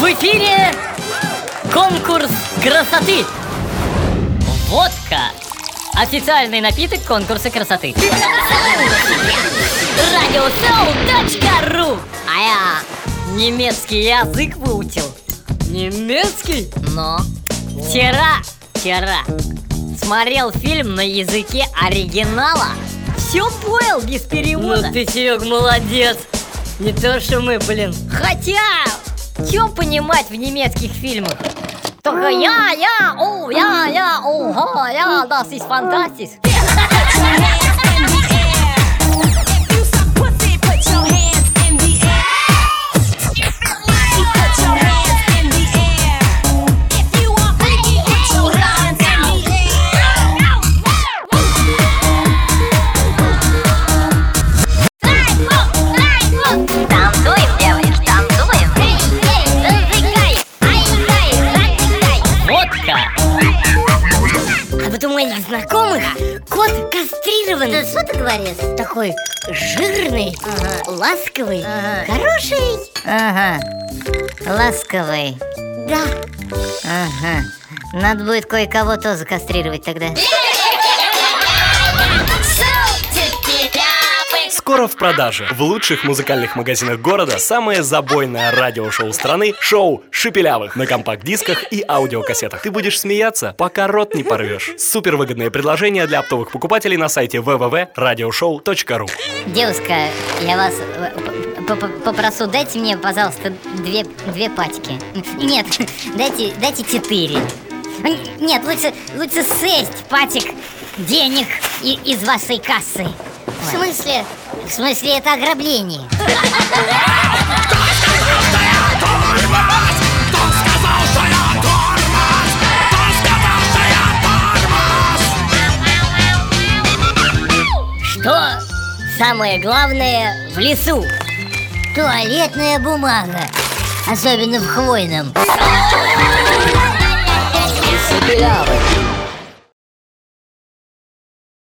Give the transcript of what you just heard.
В эфире конкурс красоты. Водка. Официальный напиток конкурса красоты. Радиосоу.ру А я немецкий язык выучил. Немецкий? Но. Вчера, вчера смотрел фильм на языке оригинала. Все понял без перевода. Ну ты, Серег, молодец. Не то, что мы, блин. Хотя, что понимать в немецких фильмах? Только я, я, о, я, я, о, ха, я, das ist fantastisch. Моих знакомых кот кастрированный. Да что ты говоришь? Такой жирный, ласковый, Ага. хороший. Ага, ласковый. Да. Ага. Надо будет кое-кого тоже кастрировать тогда. Скоро в продаже. В лучших музыкальных магазинах города самое забойное радиошоу страны – шоу «Шепелявых» на компакт-дисках и аудиокассетах. Ты будешь смеяться, пока рот не порвешь. Супер выгодное предложение для оптовых покупателей на сайте www.radioshow.ru Девушка, я вас э, попрошу, дайте мне, пожалуйста, две, две пачки. Нет, дайте, дайте четыре. Нет, лучше, лучше шесть пачек денег и- из вашей кассы. В смысле? В смысле, это ограбление. Что самое главное в лесу? Туалетная бумага. Особенно в хвойном. Шепелявый.